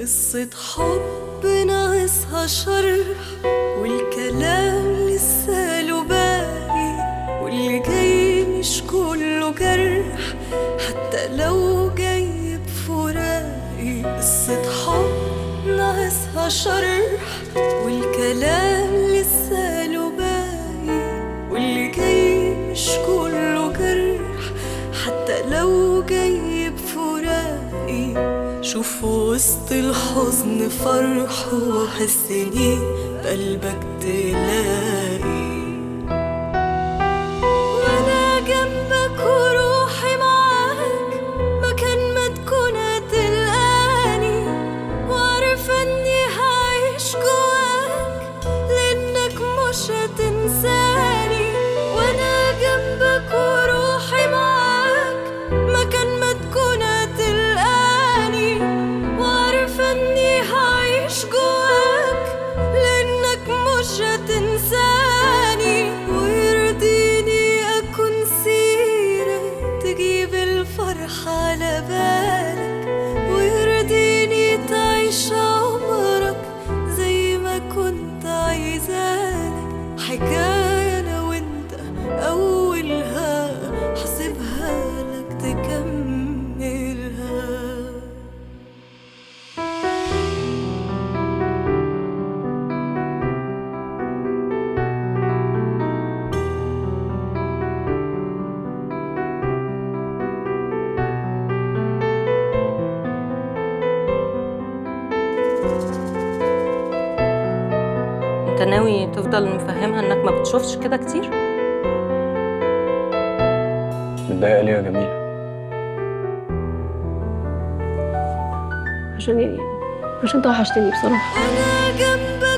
قصة حب ناقصها شرح والكلام لسه له باقي واللي جاي مش كله جرح حتى لو جاي بفراقي قصة حب ناقصها شرح والكلام لسه له باقي واللي جاي مش كله جرح حتى لو جاي شوف وسط الحزن فرح وحسني بقلبك تلاقي انت ناوي تفضل مفهمها إنك ما بتشوفش كده كتير؟ متضايقة ليه يا جميلة؟ عشان يعني عشان توحشتني بصراحة. وأنا جنبك